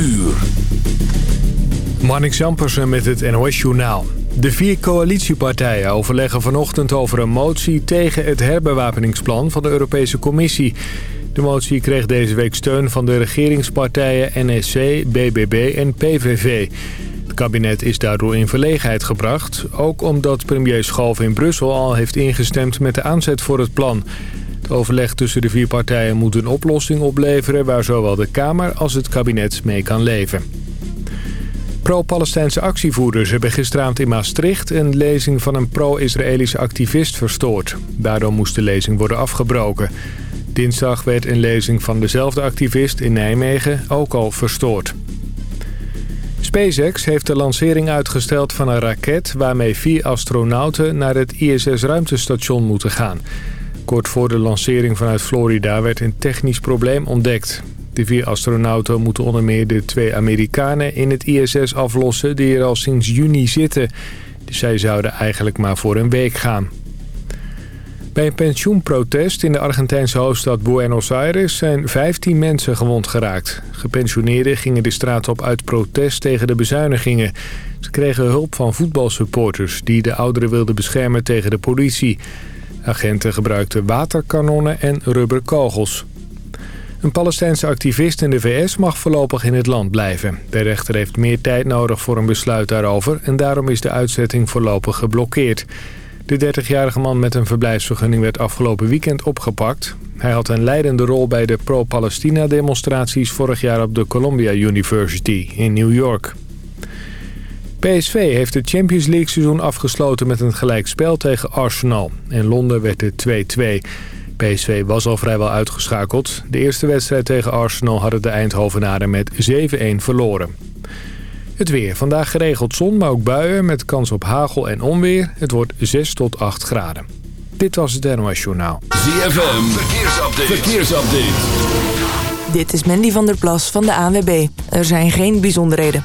uur. Marnix Jampersen met het NOS-journaal. De vier coalitiepartijen overleggen vanochtend over een motie... tegen het herbewapeningsplan van de Europese Commissie. De motie kreeg deze week steun van de regeringspartijen NSC, BBB en PVV. Het kabinet is daardoor in verlegenheid gebracht... ook omdat premier Schalf in Brussel al heeft ingestemd met de aanzet voor het plan... Overleg tussen de vier partijen moet een oplossing opleveren... waar zowel de Kamer als het kabinet mee kan leven. Pro-Palestijnse actievoerders hebben gisteravond in Maastricht... een lezing van een pro-Israëlische activist verstoord. Daardoor moest de lezing worden afgebroken. Dinsdag werd een lezing van dezelfde activist in Nijmegen ook al verstoord. SpaceX heeft de lancering uitgesteld van een raket... waarmee vier astronauten naar het ISS-ruimtestation moeten gaan... Kort voor de lancering vanuit Florida werd een technisch probleem ontdekt. De vier astronauten moeten onder meer de twee Amerikanen in het ISS aflossen... die er al sinds juni zitten. Dus zij zouden eigenlijk maar voor een week gaan. Bij een pensioenprotest in de Argentijnse hoofdstad Buenos Aires zijn 15 mensen gewond geraakt. Gepensioneerden gingen de straat op uit protest tegen de bezuinigingen. Ze kregen hulp van voetbalsupporters die de ouderen wilden beschermen tegen de politie. Agenten gebruikten waterkanonnen en rubberkogels. Een Palestijnse activist in de VS mag voorlopig in het land blijven. De rechter heeft meer tijd nodig voor een besluit daarover... en daarom is de uitzetting voorlopig geblokkeerd. De 30-jarige man met een verblijfsvergunning werd afgelopen weekend opgepakt. Hij had een leidende rol bij de pro-Palestina-demonstraties... vorig jaar op de Columbia University in New York. PSV heeft het Champions League seizoen afgesloten met een gelijkspel tegen Arsenal. In Londen werd het 2-2. PSV was al vrijwel uitgeschakeld. De eerste wedstrijd tegen Arsenal hadden de Eindhovenaren met 7-1 verloren. Het weer. Vandaag geregeld zon, maar ook buien met kans op hagel en onweer. Het wordt 6 tot 8 graden. Dit was het NOS Journaal. ZFM. Verkeersupdate. Verkeersupdate. Dit is Mandy van der Plas van de ANWB. Er zijn geen bijzonderheden.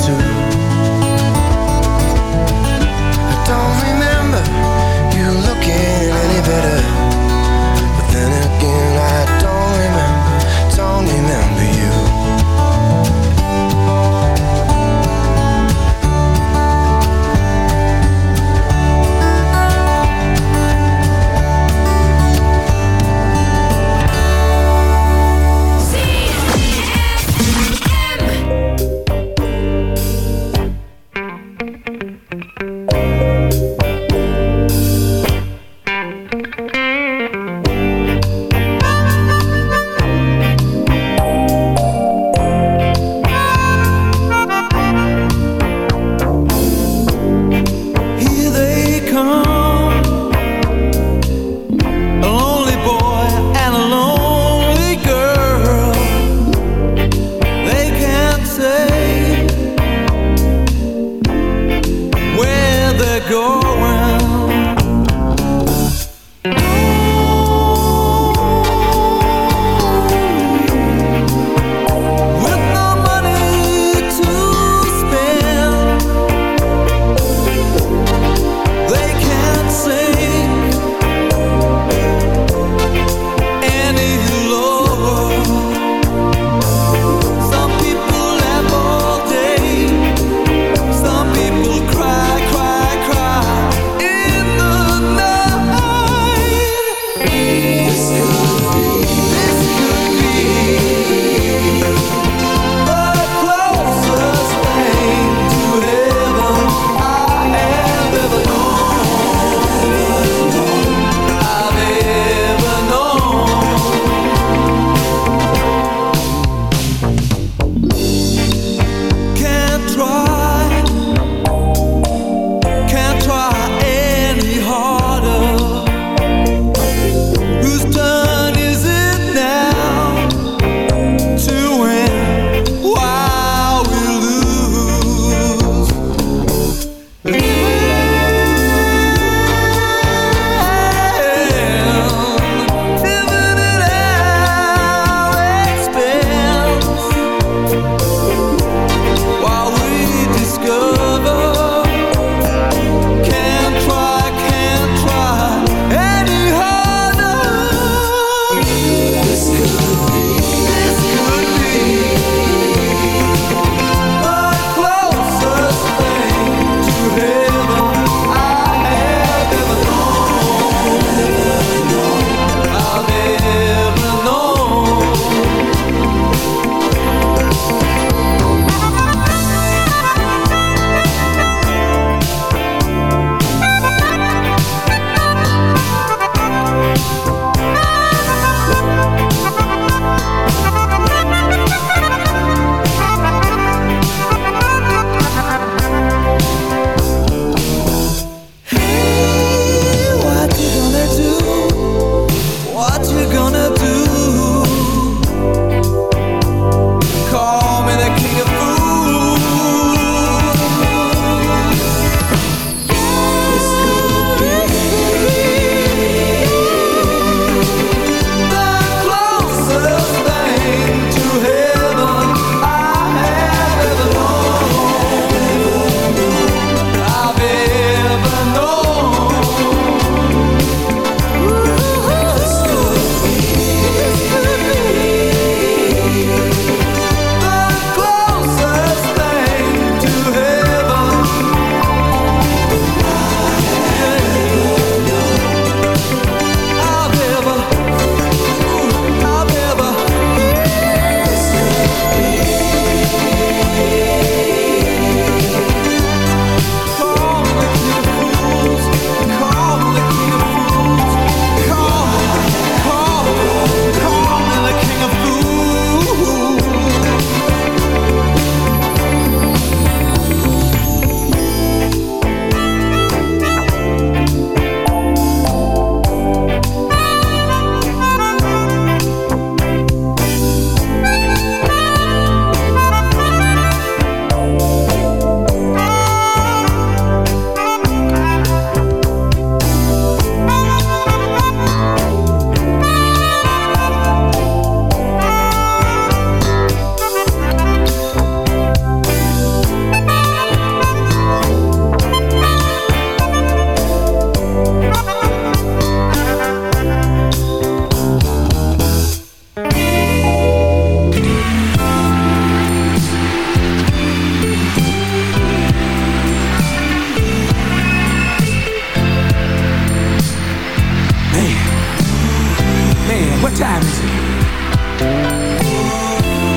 time is it?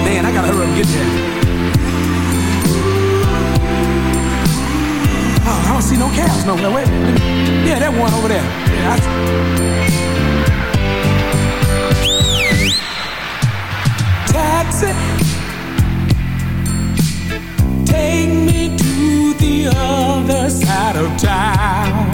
Man, I gotta hurry up and get there. Oh, I don't see no cabs nowhere. Wait, yeah, that one over there. Yeah, I... Taxi, take me to the other side of town.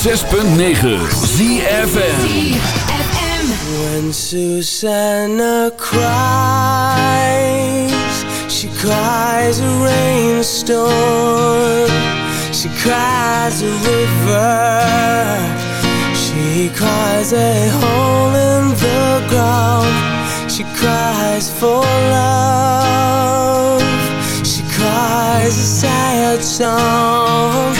106.9 ZFM. When Susanna cries, she cries a rainstorm. She cries a river. She cries a hole in the ground. She cries for love. She cries a sad song.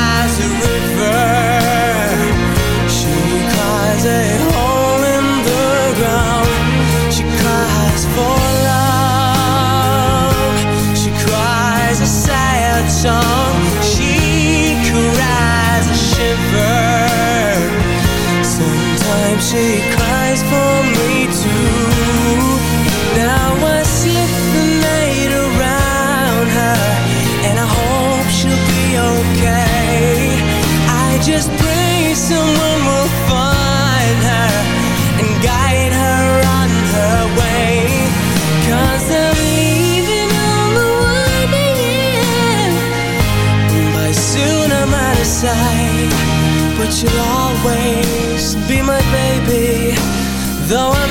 You'll always be my baby Though I'm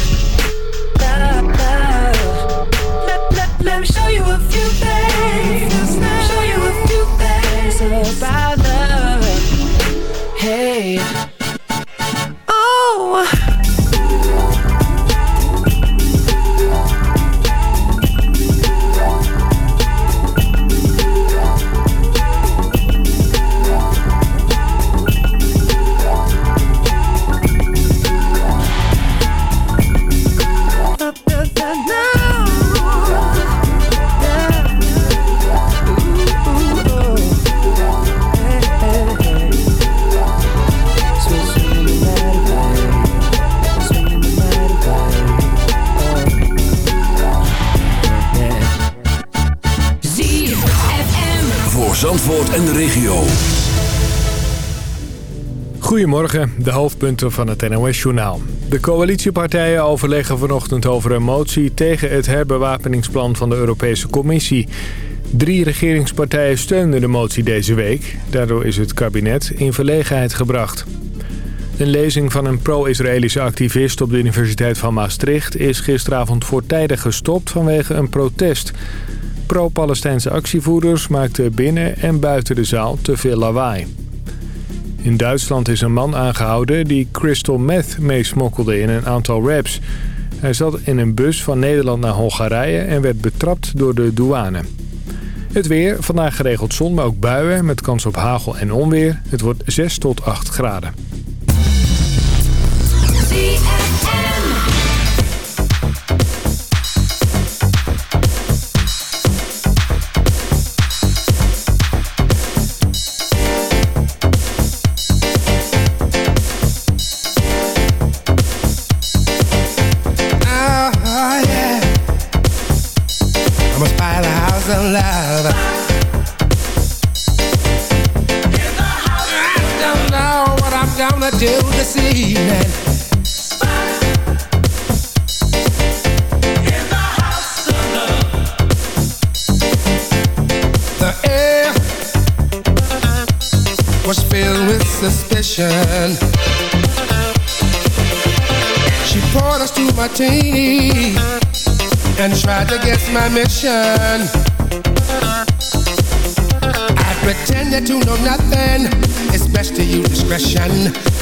Let, me show you a few things. Show you a few things about Goedemorgen, de hoofdpunten van het NOS-journaal. De coalitiepartijen overleggen vanochtend over een motie tegen het herbewapeningsplan van de Europese Commissie. Drie regeringspartijen steunden de motie deze week. Daardoor is het kabinet in verlegenheid gebracht. Een lezing van een pro-Israëlische activist op de Universiteit van Maastricht... is gisteravond voortijdig gestopt vanwege een protest. Pro-Palestijnse actievoerders maakten binnen en buiten de zaal te veel lawaai. In Duitsland is een man aangehouden die crystal meth meesmokkelde in een aantal raps. Hij zat in een bus van Nederland naar Hongarije en werd betrapt door de douane. Het weer, vandaag geregeld zon, maar ook buien met kans op hagel en onweer. Het wordt 6 tot 8 graden. Evening. The air was filled with suspicion. She poured us two martini and tried to guess my mission. I pretended to know nothing. It's best to use discretion.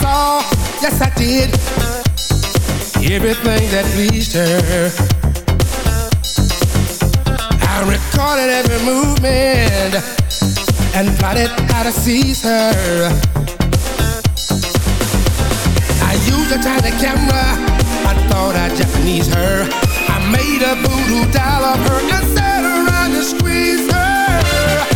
saw, yes I did, everything that pleased her. I recorded every movement and plotted how to seize her. I used a tiny camera, I thought I'd Japanese her. I made a voodoo doll of her and sat around and squeezed her.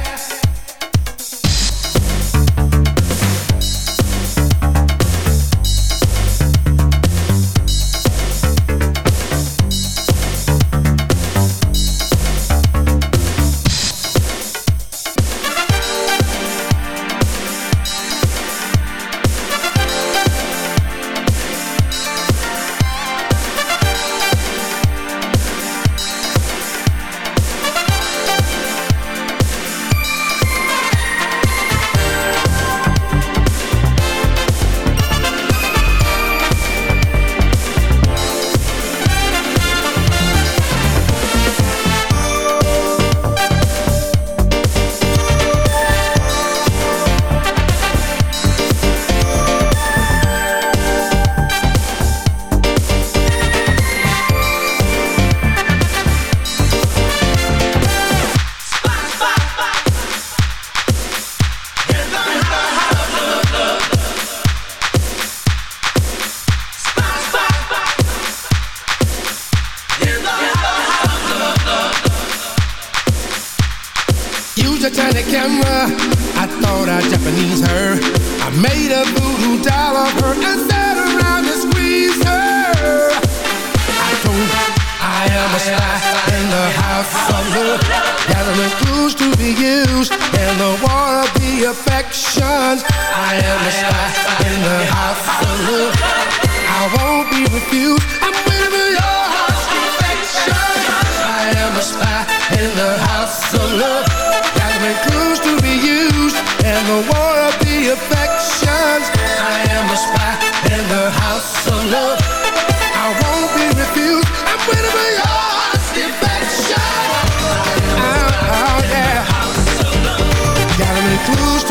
Gathering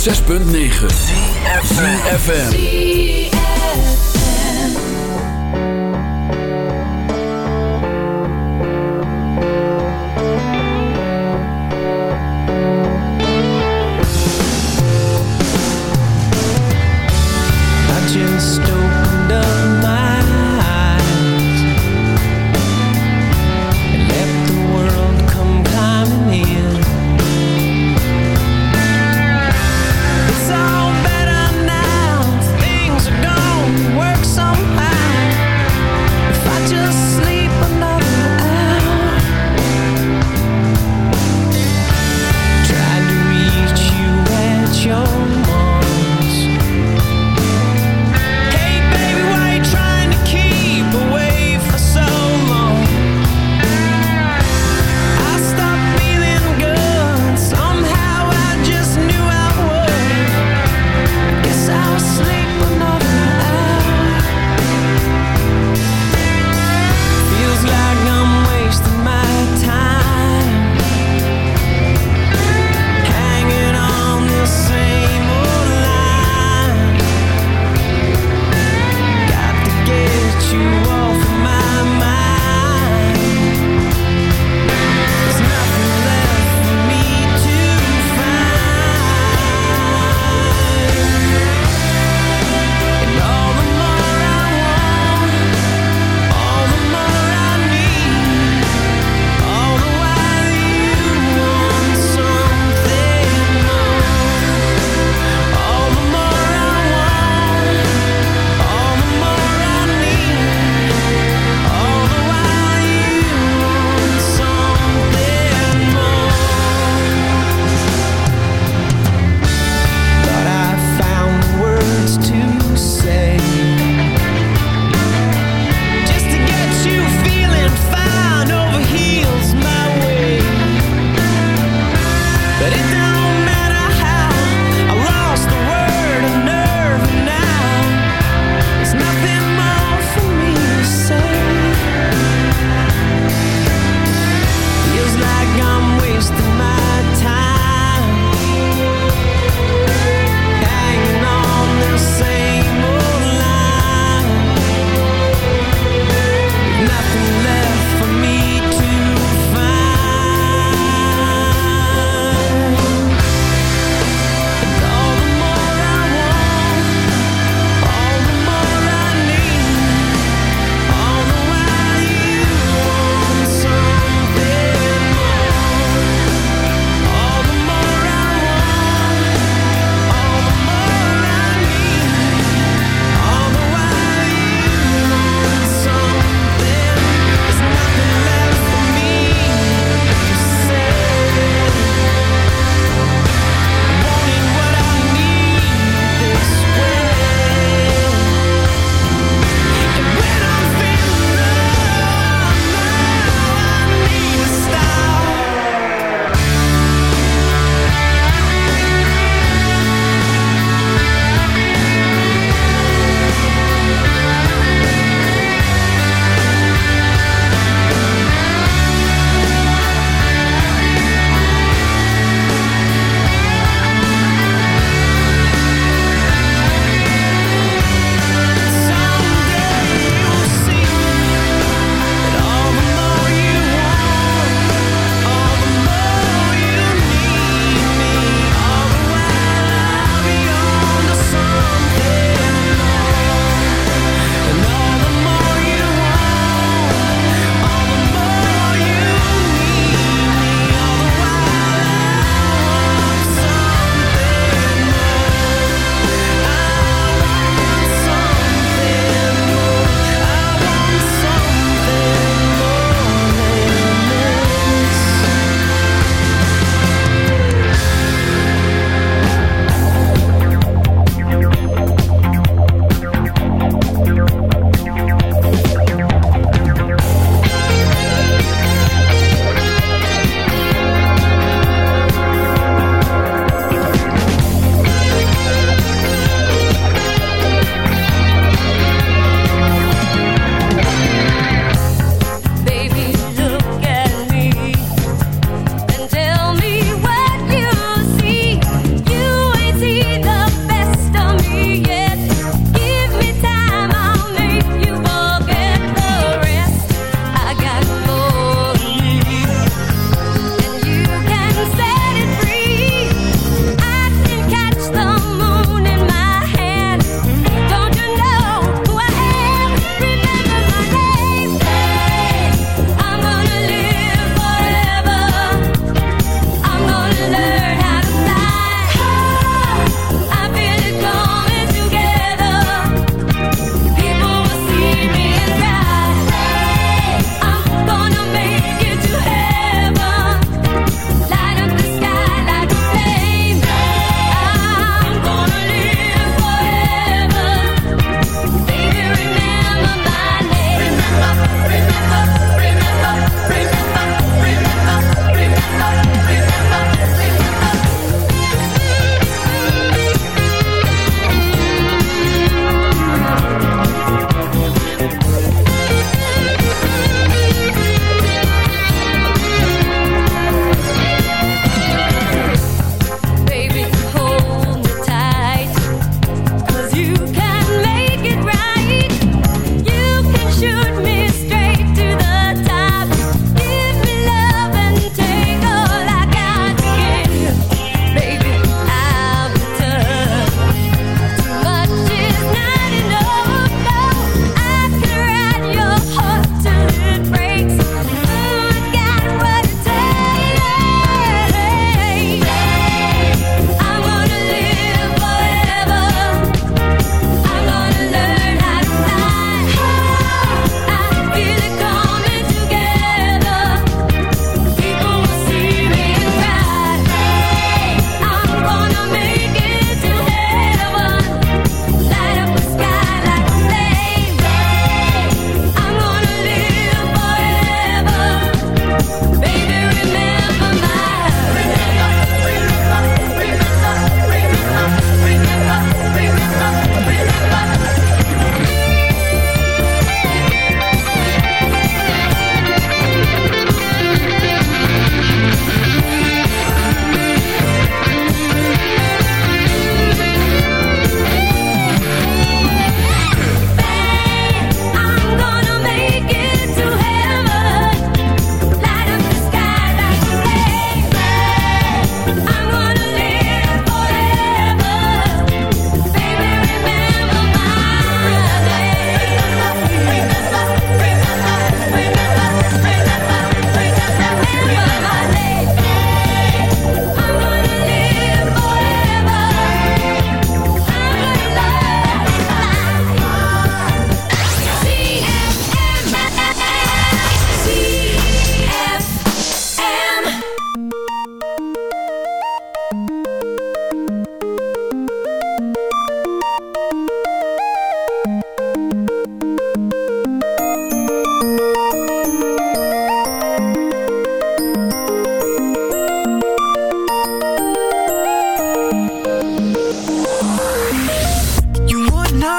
106.9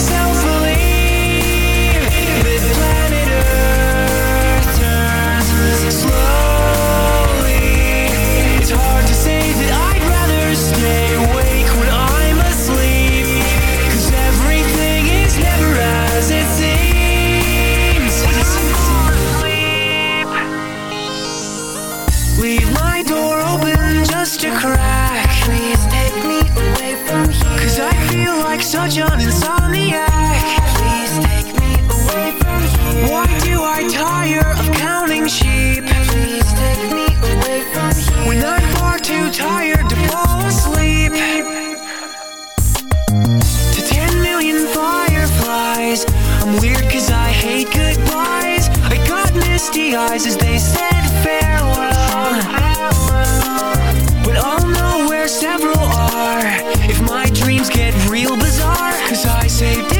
yourself. lies, I hate goodbyes. I got misty eyes as they said farewell. But I'll know where several are. If my dreams get real bizarre Cause I saved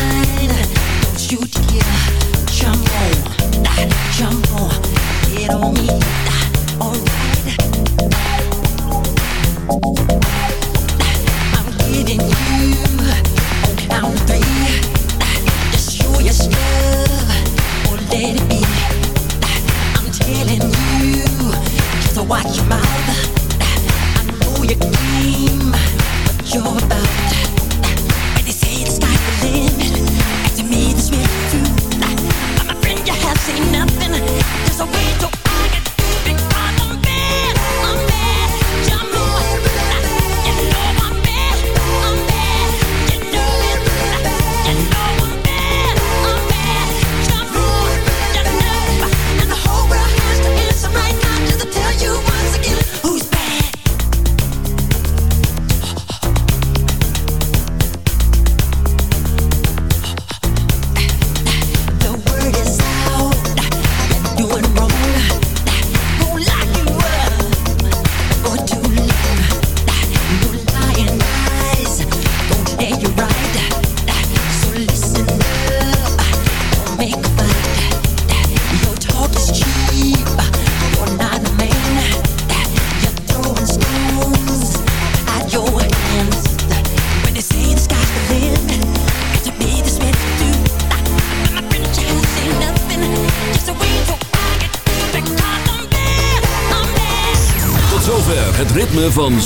time